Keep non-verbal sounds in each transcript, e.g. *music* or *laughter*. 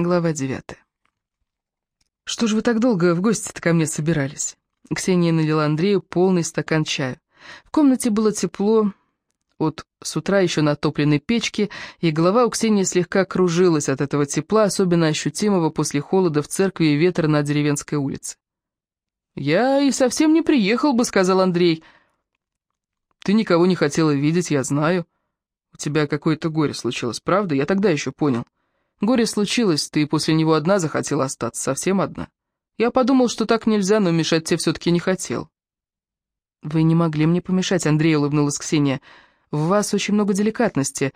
Глава девятая. «Что ж вы так долго в гости-то ко мне собирались?» Ксения налила Андрею полный стакан чая. В комнате было тепло, от с утра еще натопленной печки, и голова у Ксении слегка кружилась от этого тепла, особенно ощутимого после холода в церкви и ветра на деревенской улице. «Я и совсем не приехал бы», — сказал Андрей. «Ты никого не хотела видеть, я знаю. У тебя какое-то горе случилось, правда? Я тогда еще понял. Горе случилось, ты после него одна захотела остаться, совсем одна. Я подумал, что так нельзя, но мешать тебе все-таки не хотел». «Вы не могли мне помешать», — Андрей улыбнулась Ксения. «В вас очень много деликатности,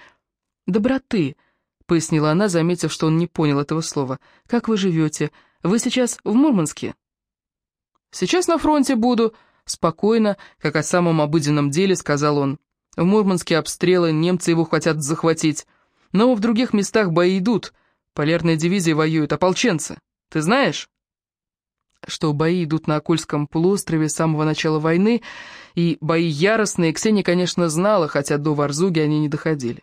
доброты», — пояснила она, заметив, что он не понял этого слова. «Как вы живете? Вы сейчас в Мурманске?» «Сейчас на фронте буду», — спокойно, как о самом обыденном деле, сказал он. «В Мурманске обстрелы, немцы его хотят захватить. Но в других местах бои идут. Полярная дивизия воюет, ополченцы. Ты знаешь?» Что бои идут на Окольском полуострове с самого начала войны, и бои яростные, Ксения, конечно, знала, хотя до Варзуги они не доходили.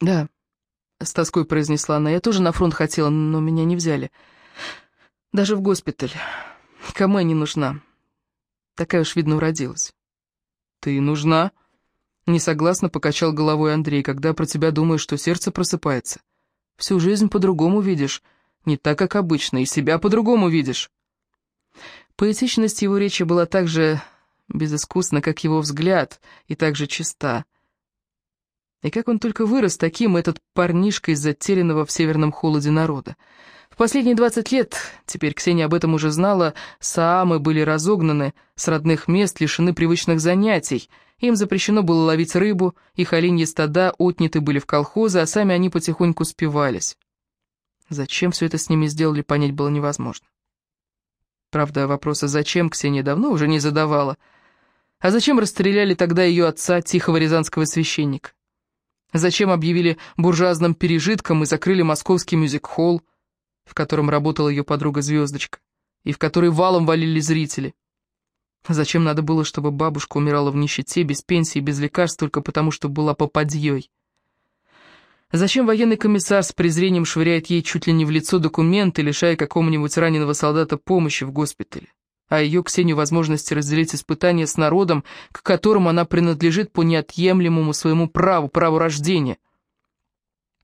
«Да», — с тоской произнесла она, — «я тоже на фронт хотела, но меня не взяли. Даже в госпиталь». Кому я не нужна? Такая уж, видно, уродилась. Ты нужна? Несогласно покачал головой Андрей, когда про тебя думаешь, что сердце просыпается. Всю жизнь по-другому видишь, не так, как обычно, и себя по-другому видишь. Поэтичность его речи была так же безыскусна, как его взгляд, и так же чиста. И как он только вырос таким, этот парнишка из затерянного в северном холоде народа. В последние 20 лет, теперь Ксения об этом уже знала, саамы были разогнаны, с родных мест лишены привычных занятий. Им запрещено было ловить рыбу, их оленьи стада отняты были в колхозы, а сами они потихоньку спивались. Зачем все это с ними сделали, понять было невозможно. Правда, вопроса «зачем» Ксения давно уже не задавала. А зачем расстреляли тогда ее отца, тихого рязанского священника? Зачем объявили буржуазным пережитком и закрыли московский мюзик-холл? в котором работала ее подруга-звездочка, и в который валом валили зрители. Зачем надо было, чтобы бабушка умирала в нищете, без пенсии, без лекарств, только потому, что была попадьей? Зачем военный комиссар с презрением швыряет ей чуть ли не в лицо документы, лишая какого-нибудь раненого солдата помощи в госпитале? А ее, Ксению, возможности разделить испытания с народом, к которому она принадлежит по неотъемлемому своему праву, праву рождения?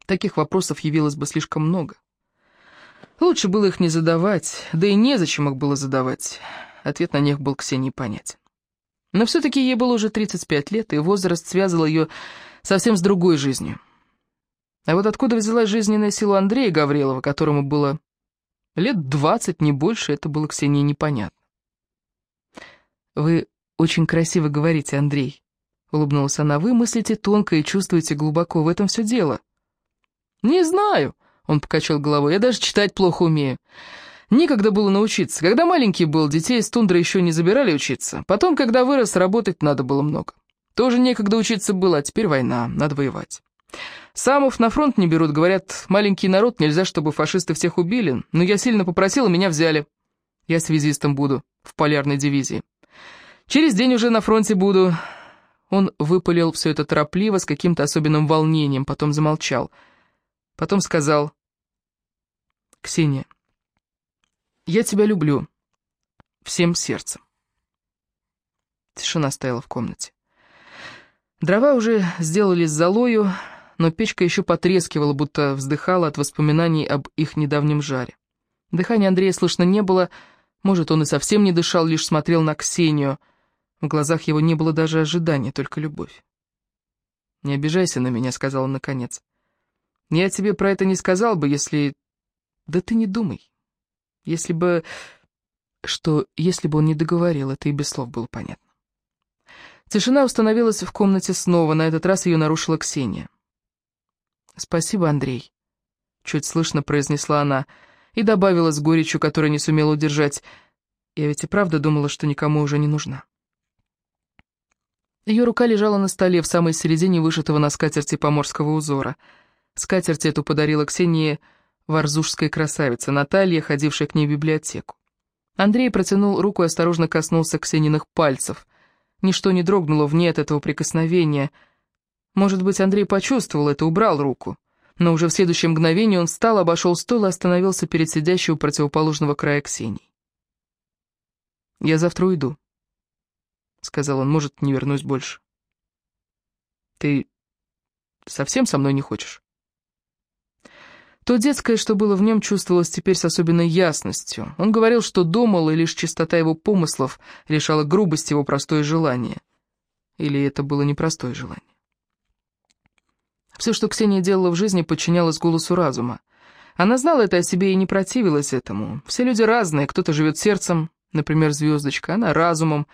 Таких вопросов явилось бы слишком много. Лучше было их не задавать, да и незачем их было задавать. Ответ на них был Ксении понятен. Но все-таки ей было уже 35 лет, и возраст связывал ее совсем с другой жизнью. А вот откуда взялась жизненная сила Андрея Гаврилова, которому было лет 20, не больше, это было Ксении непонятно. «Вы очень красиво говорите, Андрей», — улыбнулась она. «Вы мыслите тонко и чувствуете глубоко, в этом все дело». «Не знаю», он покачал головой. «Я даже читать плохо умею. Некогда было научиться. Когда маленький был, детей из тундры еще не забирали учиться. Потом, когда вырос, работать надо было много. Тоже некогда учиться было, а теперь война, надо воевать. Самов на фронт не берут, говорят, маленький народ, нельзя, чтобы фашисты всех убили. Но я сильно попросил, и меня взяли. Я связистом буду, в полярной дивизии. Через день уже на фронте буду. Он выпалил все это торопливо, с каким-то особенным волнением, потом замолчал. Потом сказал, «Ксения, я тебя люблю. Всем сердцем». Тишина стояла в комнате. Дрова уже сделались золою, но печка еще потрескивала, будто вздыхала от воспоминаний об их недавнем жаре. Дыхания Андрея слышно не было, может, он и совсем не дышал, лишь смотрел на Ксению. В глазах его не было даже ожидания, только любовь. «Не обижайся на меня», — сказал он наконец. Я тебе про это не сказал бы, если... Да ты не думай. Если бы... Что, если бы он не договорил, это и без слов было понятно. Тишина установилась в комнате снова, на этот раз ее нарушила Ксения. «Спасибо, Андрей», — чуть слышно произнесла она, и добавила с горечью, которую не сумела удержать. «Я ведь и правда думала, что никому уже не нужна». Ее рука лежала на столе в самой середине вышитого на скатерти поморского узора — Скатерть эту подарила Ксении варзужская красавица Наталья, ходившая к ней в библиотеку. Андрей протянул руку и осторожно коснулся Ксениных пальцев. Ничто не дрогнуло в ней от этого прикосновения. Может быть, Андрей почувствовал это, убрал руку. Но уже в следующее мгновение он встал, обошел стол и остановился перед сидящей у противоположного края Ксении. «Я завтра уйду», — сказал он, — «может, не вернусь больше». «Ты совсем со мной не хочешь?» То детское, что было в нем, чувствовалось теперь с особенной ясностью. Он говорил, что думал, и лишь чистота его помыслов лишала грубости его простое желание. Или это было непростое желание. Все, что Ксения делала в жизни, подчинялось голосу разума. Она знала это о себе и не противилась этому. Все люди разные, кто-то живет сердцем, например, звездочка, она разумом.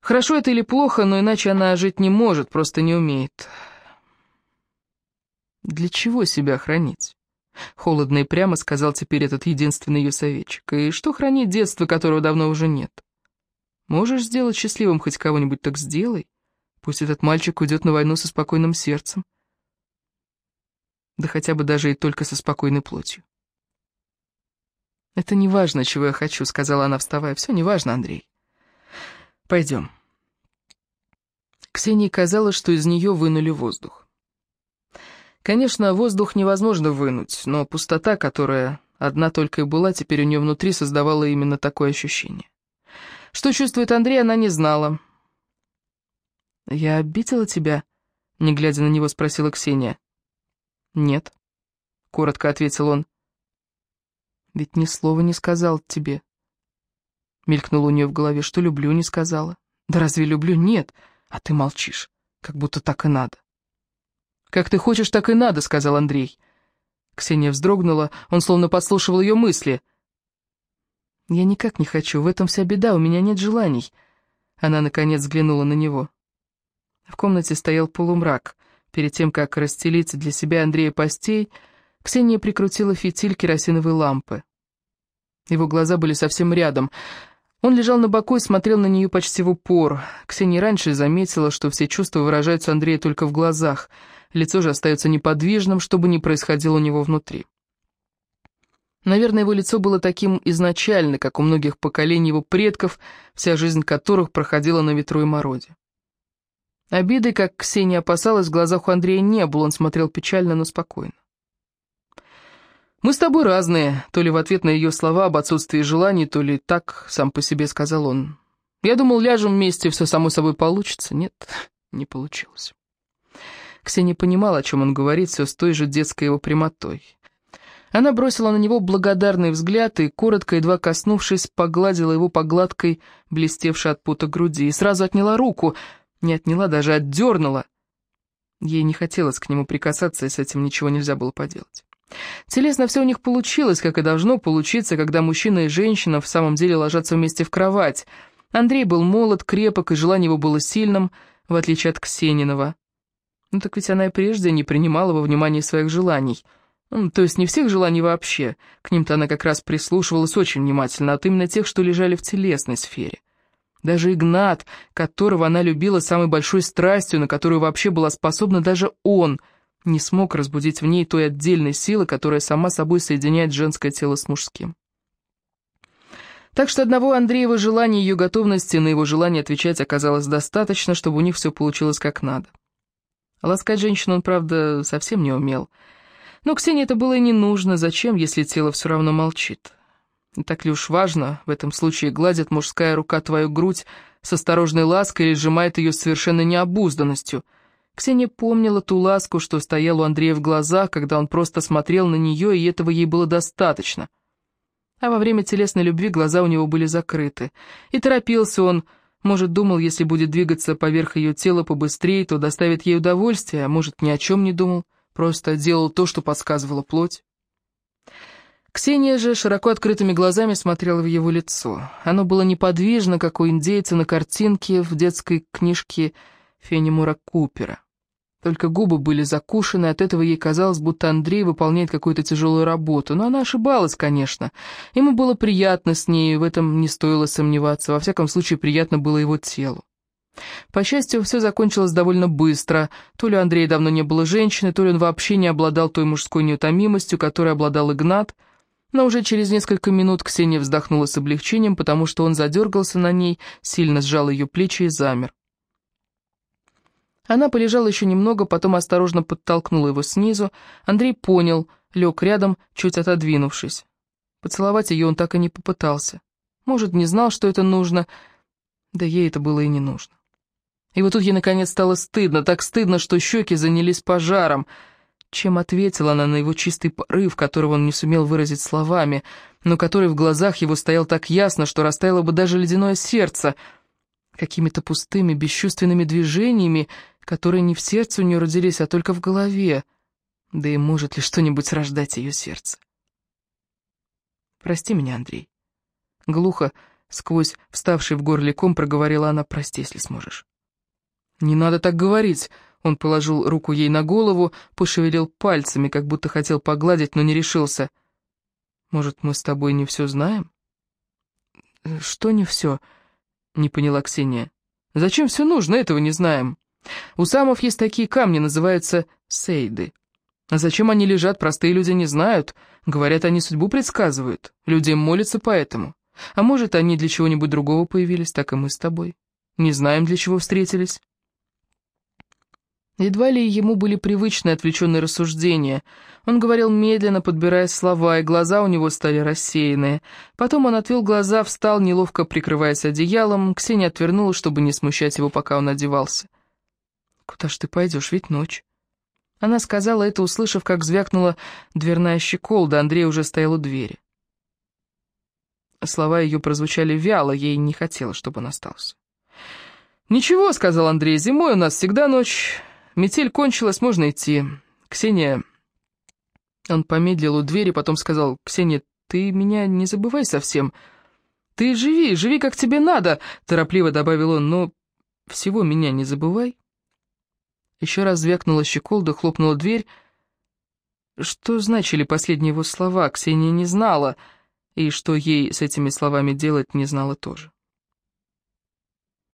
Хорошо это или плохо, но иначе она жить не может, просто не умеет. Для чего себя хранить? Холодно и прямо сказал теперь этот единственный ее советчик. И что хранить детство, которого давно уже нет? Можешь сделать счастливым хоть кого-нибудь, так сделай. Пусть этот мальчик уйдет на войну со спокойным сердцем. Да хотя бы даже и только со спокойной плотью. «Это не важно, чего я хочу», — сказала она, вставая. «Все не важно, Андрей. Пойдем». Ксении казалось, что из нее вынули воздух. Конечно, воздух невозможно вынуть, но пустота, которая одна только и была, теперь у нее внутри создавала именно такое ощущение. Что чувствует Андрей, она не знала. «Я обидела тебя?» — не глядя на него, спросила Ксения. «Нет», — коротко ответил он. «Ведь ни слова не сказал тебе». Мелькнуло у нее в голове, что люблю, не сказала. «Да разве люблю? Нет, а ты молчишь, как будто так и надо». «Как ты хочешь, так и надо», — сказал Андрей. Ксения вздрогнула, он словно подслушивал ее мысли. «Я никак не хочу, в этом вся беда, у меня нет желаний». Она, наконец, взглянула на него. В комнате стоял полумрак. Перед тем, как расстелить для себя Андрея постей, Ксения прикрутила фитиль керосиновой лампы. Его глаза были совсем рядом. Он лежал на боку и смотрел на нее почти в упор. Ксения раньше заметила, что все чувства выражаются Андрея только в глазах — лицо же остается неподвижным, что бы ни происходило у него внутри. Наверное, его лицо было таким изначально, как у многих поколений его предков, вся жизнь которых проходила на ветру и морозе. Обиды, как Ксения опасалась, в глазах у Андрея не было, он смотрел печально, но спокойно. «Мы с тобой разные», то ли в ответ на ее слова об отсутствии желаний, то ли так, сам по себе сказал он. «Я думал, ляжем вместе, все само собой получится». Нет, *laughs* не получилось. Ксения понимала, о чем он говорит, все с той же детской его прямотой. Она бросила на него благодарный взгляд и, коротко, едва коснувшись, погладила его по гладкой, блестевшей от пота груди, и сразу отняла руку, не отняла, даже отдернула. Ей не хотелось к нему прикасаться, и с этим ничего нельзя было поделать. Телесно все у них получилось, как и должно получиться, когда мужчина и женщина в самом деле ложатся вместе в кровать. Андрей был молод, крепок, и желание его было сильным, в отличие от Ксенинова. Ну так ведь она и прежде не принимала во внимание своих желаний. Ну, то есть не всех желаний вообще. К ним-то она как раз прислушивалась очень внимательно, а именно тех, что лежали в телесной сфере. Даже Игнат, которого она любила самой большой страстью, на которую вообще была способна даже он, не смог разбудить в ней той отдельной силы, которая сама собой соединяет женское тело с мужским. Так что одного Андреева желания и ее готовности на его желание отвечать оказалось достаточно, чтобы у них все получилось как надо. Ласкать женщину он, правда, совсем не умел. Но Ксении это было и не нужно, зачем, если тело все равно молчит? Так ли уж важно, в этом случае гладит мужская рука твою грудь с осторожной лаской или сжимает ее с совершенно необузданностью. Ксения помнила ту ласку, что стояла у Андрея в глазах, когда он просто смотрел на нее, и этого ей было достаточно. А во время телесной любви глаза у него были закрыты. И торопился он, может, думал, если будет двигаться поверх ее тела побыстрее, то доставит ей удовольствие, а может, ни о чем не думал, просто делал то, что подсказывала плоть. Ксения же широко открытыми глазами смотрела в его лицо. Оно было неподвижно, как у индейца на картинке в детской книжке Фенимура Купера. Только губы были закушены, от этого ей казалось, будто Андрей выполняет какую-то тяжелую работу. Но она ошибалась, конечно. Ему было приятно с ней, в этом не стоило сомневаться. Во всяком случае, приятно было его телу. По счастью, все закончилось довольно быстро. То ли у давно не было женщины, то ли он вообще не обладал той мужской неутомимостью, которой обладал Игнат. Но уже через несколько минут Ксения вздохнула с облегчением, потому что он задергался на ней, сильно сжал ее плечи и замер. Она полежала еще немного, потом осторожно подтолкнула его снизу. Андрей понял, лег рядом, чуть отодвинувшись. Поцеловать ее он так и не попытался. Может, не знал, что это нужно, да ей это было и не нужно. И вот тут ей наконец стало стыдно, так стыдно, что щеки занялись пожаром. Чем ответила она на его чистый порыв, которого он не сумел выразить словами, но который в глазах его стоял так ясно, что растаяло бы даже ледяное сердце, какими-то пустыми, бесчувственными движениями, которые не в сердце у нее родились, а только в голове. Да и может ли что-нибудь рождать ее сердце? «Прости меня, Андрей». Глухо, сквозь вставший в горле ком, проговорила она, «прости, если сможешь». «Не надо так говорить», — он положил руку ей на голову, пошевелил пальцами, как будто хотел погладить, но не решился. «Может, мы с тобой не все знаем?» «Что не все?» — не поняла Ксения. «Зачем все нужно, этого не знаем». У самов есть такие камни, называются сейды. А зачем они лежат, простые люди не знают. Говорят, они судьбу предсказывают. Людям молятся поэтому. А может, они для чего-нибудь другого появились, так и мы с тобой. Не знаем, для чего встретились. Едва ли ему были привычные отвлеченные рассуждения. Он говорил медленно, подбирая слова, и глаза у него стали рассеянные. Потом он отвел глаза, встал, неловко прикрываясь одеялом. Ксения отвернула, чтобы не смущать его, пока он одевался. «Куда ж ты пойдешь, ведь ночь?» Она сказала это, услышав, как звякнула дверная щеколда, Андрей уже стоял у двери. Слова ее прозвучали вяло, ей не хотелось, чтобы он остался. «Ничего», — сказал Андрей, — «зимой у нас всегда ночь. Метель кончилась, можно идти. Ксения...» Он помедлил у двери, потом сказал, «Ксения, ты меня не забывай совсем. Ты живи, живи, как тебе надо», — торопливо добавил он, «но всего меня не забывай». Еще раз звякнула щеколда, хлопнула дверь. Что значили последние его слова, Ксения не знала, и что ей с этими словами делать не знала тоже.